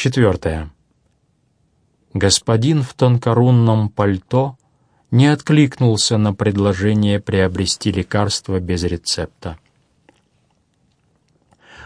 Четвертое. Господин в тонкорунном пальто не откликнулся на предложение приобрести лекарство без рецепта.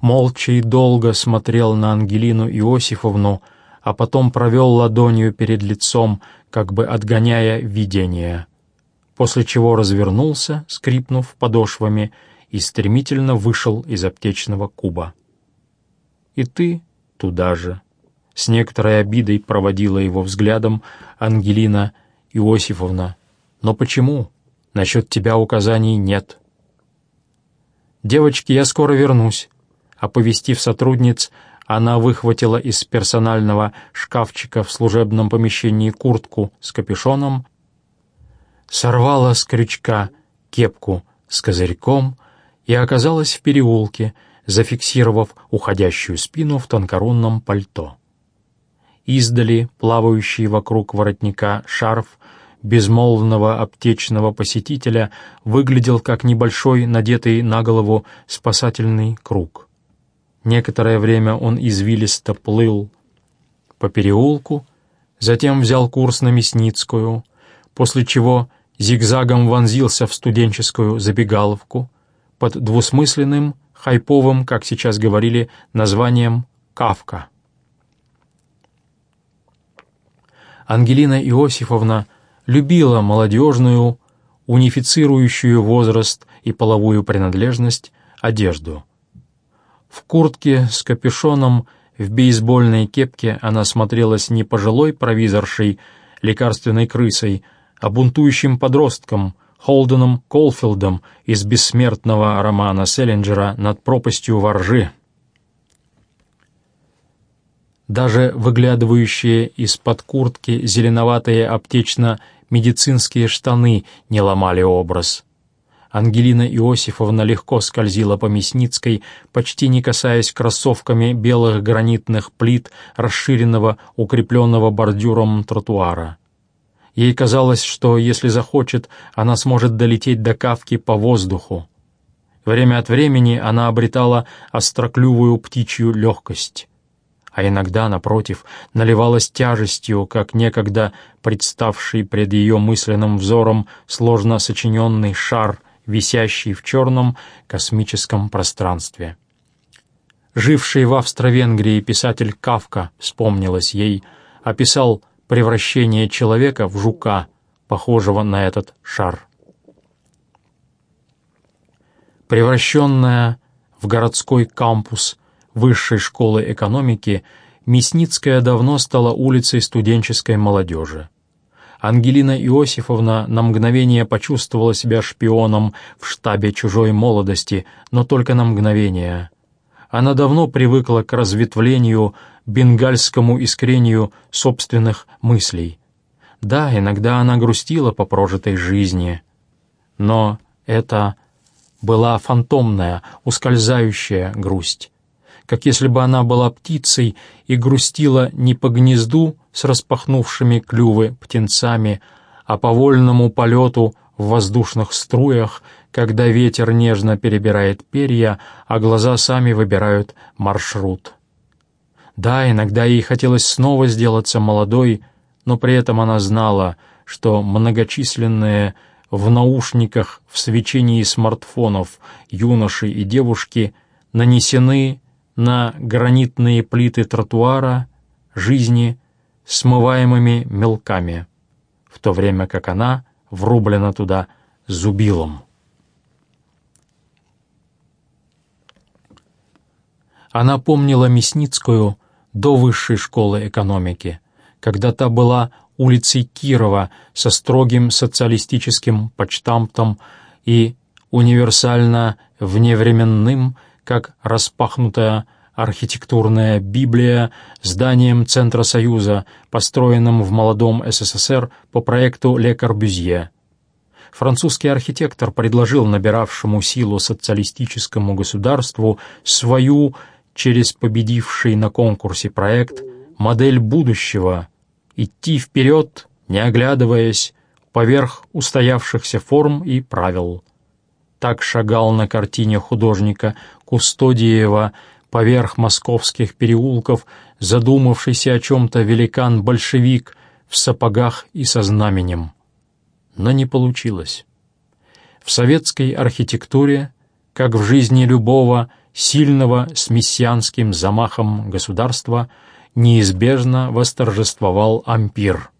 Молча и долго смотрел на Ангелину Иосифовну, а потом провел ладонью перед лицом, как бы отгоняя видение, после чего развернулся, скрипнув подошвами, и стремительно вышел из аптечного куба. «И ты туда же», — с некоторой обидой проводила его взглядом Ангелина Иосифовна. «Но почему? Насчет тебя указаний нет». «Девочки, я скоро вернусь», — оповестив сотрудниц, она выхватила из персонального шкафчика в служебном помещении куртку с капюшоном, сорвала с крючка кепку с козырьком и оказалась в переулке, зафиксировав уходящую спину в тонкорунном пальто. Издали плавающий вокруг воротника шарф безмолвного аптечного посетителя выглядел как небольшой, надетый на голову спасательный круг. Некоторое время он извилисто плыл по переулку, затем взял курс на Мясницкую, после чего зигзагом вонзился в студенческую забегаловку, под двусмысленным, хайповым, как сейчас говорили, названием «Кавка». Ангелина Иосифовна любила молодежную, унифицирующую возраст и половую принадлежность одежду. В куртке с капюшоном, в бейсбольной кепке она смотрелась не пожилой провизоршей, лекарственной крысой, а бунтующим подростком — Холденом Колфилдом из бессмертного романа Селлинджера «Над пропастью воржи». Даже выглядывающие из-под куртки зеленоватые аптечно-медицинские штаны не ломали образ. Ангелина Иосифовна легко скользила по Мясницкой, почти не касаясь кроссовками белых гранитных плит расширенного, укрепленного бордюром тротуара. Ей казалось, что, если захочет, она сможет долететь до Кавки по воздуху. Время от времени она обретала остроклювую птичью легкость, а иногда, напротив, наливалась тяжестью, как некогда представший пред ее мысленным взором сложно сочиненный шар, висящий в черном космическом пространстве. Живший в Австро-Венгрии писатель Кавка, вспомнилось ей, описал превращение человека в жука, похожего на этот шар. Превращенная в городской кампус Высшей школы экономики, Мясницкая давно стала улицей студенческой молодежи. Ангелина Иосифовна на мгновение почувствовала себя шпионом в штабе чужой молодости, но только на мгновение. Она давно привыкла к разветвлению бенгальскому искрению собственных мыслей. Да, иногда она грустила по прожитой жизни, но это была фантомная, ускользающая грусть, как если бы она была птицей и грустила не по гнезду с распахнувшими клювы птенцами, а по вольному полету в воздушных струях, когда ветер нежно перебирает перья, а глаза сами выбирают маршрут. Да, иногда ей хотелось снова сделаться молодой, но при этом она знала, что многочисленные в наушниках в свечении смартфонов юноши и девушки нанесены на гранитные плиты тротуара жизни смываемыми мелками, в то время как она врублена туда зубилом. Она помнила Мясницкую до высшей школы экономики, когда та была улицей Кирова со строгим социалистическим почтамтом и универсально вневременным, как распахнутая архитектурная Библия, зданием Центра Союза, построенным в молодом СССР по проекту Ле Корбюзье. Французский архитектор предложил набиравшему силу социалистическому государству свою через победивший на конкурсе проект «Модель будущего», идти вперед, не оглядываясь, поверх устоявшихся форм и правил. Так шагал на картине художника Кустодиева поверх московских переулков задумавшийся о чем-то великан-большевик в сапогах и со знаменем. Но не получилось. В советской архитектуре, как в жизни любого сильного с мессианским замахом государства, неизбежно восторжествовал ампир.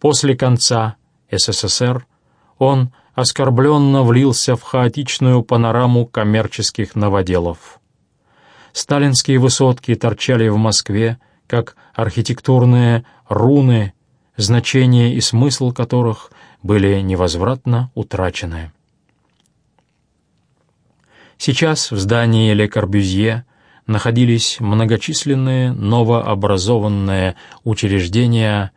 После конца СССР он оскорбленно влился в хаотичную панораму коммерческих новоделов. Сталинские высотки торчали в Москве, как архитектурные руны, значение и смысл которых были невозвратно утрачены. Сейчас в здании Ле Корбюзье находились многочисленные новообразованные учреждения,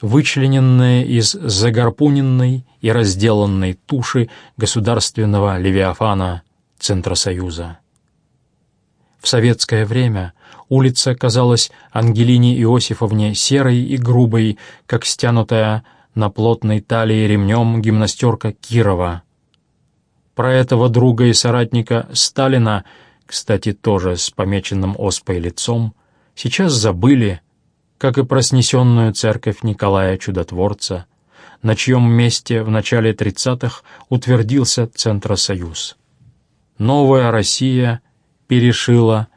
вычлененные из загорпуненной и разделанной туши государственного Левиафана Центросоюза. В советское время улица казалась Ангелине Иосифовне серой и грубой, как стянутая на плотной талии ремнем гимнастерка Кирова. Про этого друга и соратника Сталина, кстати, тоже с помеченным оспой лицом, сейчас забыли, как и про снесенную церковь Николая Чудотворца, на чьем месте в начале 30-х утвердился Центросоюз. Новая Россия перешила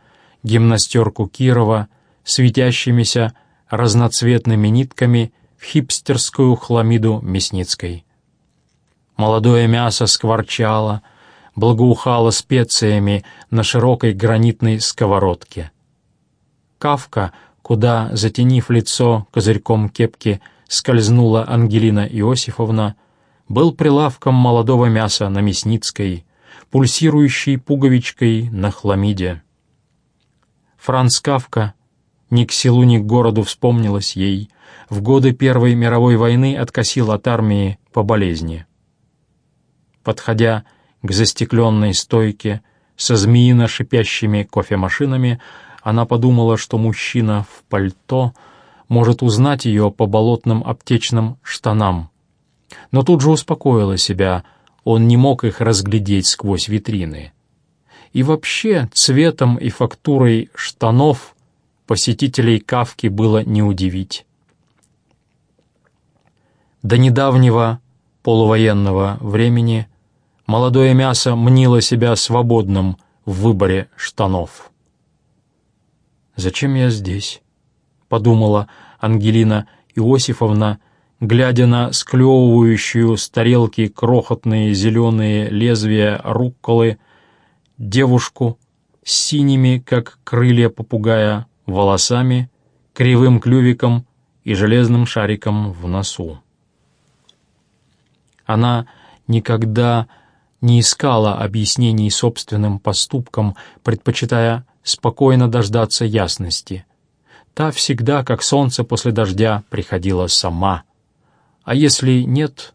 гимнастерку Кирова светящимися разноцветными нитками в хипстерскую хламиду Мясницкой. Молодое мясо скворчало, благоухало специями на широкой гранитной сковородке. Кавка, куда, затенив лицо козырьком кепки, скользнула Ангелина Иосифовна, был прилавком молодого мяса на Мясницкой, пульсирующей пуговичкой на хламиде. Франц Кавка ни к селу, ни к городу вспомнилось ей, в годы Первой мировой войны откосил от армии по болезни. Подходя к застекленной стойке со змеино-шипящими кофемашинами, она подумала, что мужчина в пальто может узнать ее по болотным аптечным штанам. Но тут же успокоила себя — он не мог их разглядеть сквозь витрины. И вообще цветом и фактурой штанов посетителей Кавки было не удивить. До недавнего полувоенного времени молодое мясо мнило себя свободным в выборе штанов. «Зачем я здесь?» — подумала Ангелина Иосифовна, глядя на склевывающую с тарелки крохотные зеленые лезвия рукколы, девушку с синими, как крылья попугая, волосами, кривым клювиком и железным шариком в носу. Она никогда не искала объяснений собственным поступкам, предпочитая спокойно дождаться ясности. Та всегда, как солнце после дождя, приходила сама — а если нет,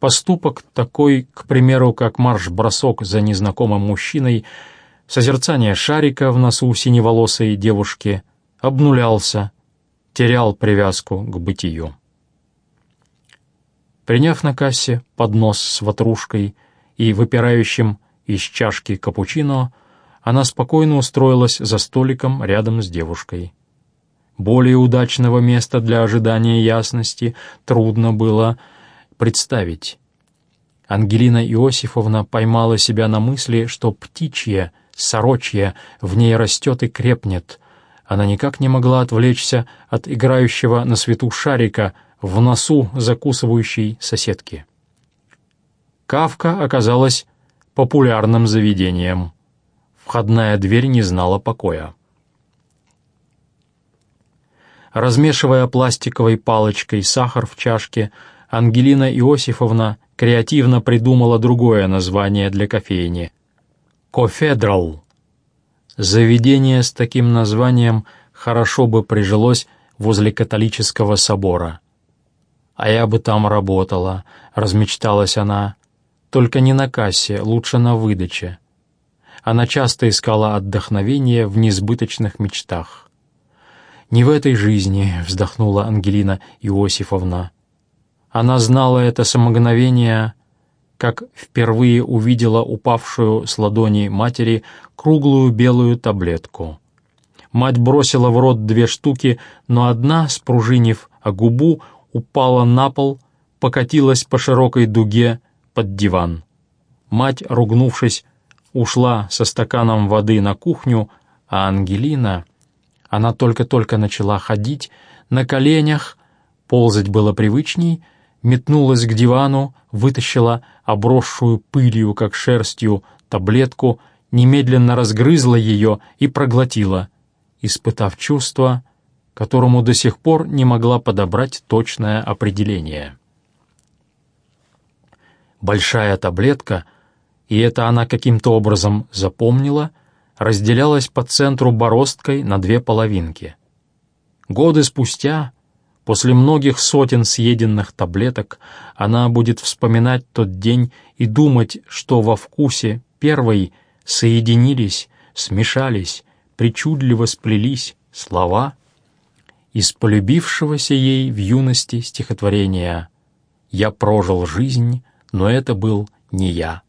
поступок такой, к примеру, как марш-бросок за незнакомым мужчиной, созерцание шарика в носу синеволосой девушки, обнулялся, терял привязку к бытию. Приняв на кассе поднос с ватрушкой и выпирающим из чашки капучино, она спокойно устроилась за столиком рядом с девушкой. Более удачного места для ожидания ясности трудно было представить. Ангелина Иосифовна поймала себя на мысли, что птичье, сорочье в ней растет и крепнет. Она никак не могла отвлечься от играющего на свету шарика в носу закусывающей соседки. Кавка оказалась популярным заведением. Входная дверь не знала покоя. Размешивая пластиковой палочкой сахар в чашке, Ангелина Иосифовна креативно придумала другое название для кофейни — «Кофедрал». Заведение с таким названием хорошо бы прижилось возле католического собора. «А я бы там работала», — размечталась она. «Только не на кассе, лучше на выдаче». Она часто искала отдохновение в несбыточных мечтах. «Не в этой жизни», — вздохнула Ангелина Иосифовна. Она знала это с мгновения, как впервые увидела упавшую с ладони матери круглую белую таблетку. Мать бросила в рот две штуки, но одна, спружинив о губу, упала на пол, покатилась по широкой дуге под диван. Мать, ругнувшись, ушла со стаканом воды на кухню, а Ангелина, она только-только начала ходить, на коленях, ползать было привычней, метнулась к дивану, вытащила обросшую пылью, как шерстью, таблетку, немедленно разгрызла ее и проглотила, испытав чувство, которому до сих пор не могла подобрать точное определение. Большая таблетка, и это она каким-то образом запомнила, разделялась по центру бороздкой на две половинки. Годы спустя, после многих сотен съеденных таблеток, она будет вспоминать тот день и думать, что во вкусе первой соединились, смешались, причудливо сплелись слова из полюбившегося ей в юности стихотворения «Я прожил жизнь, но это был не я».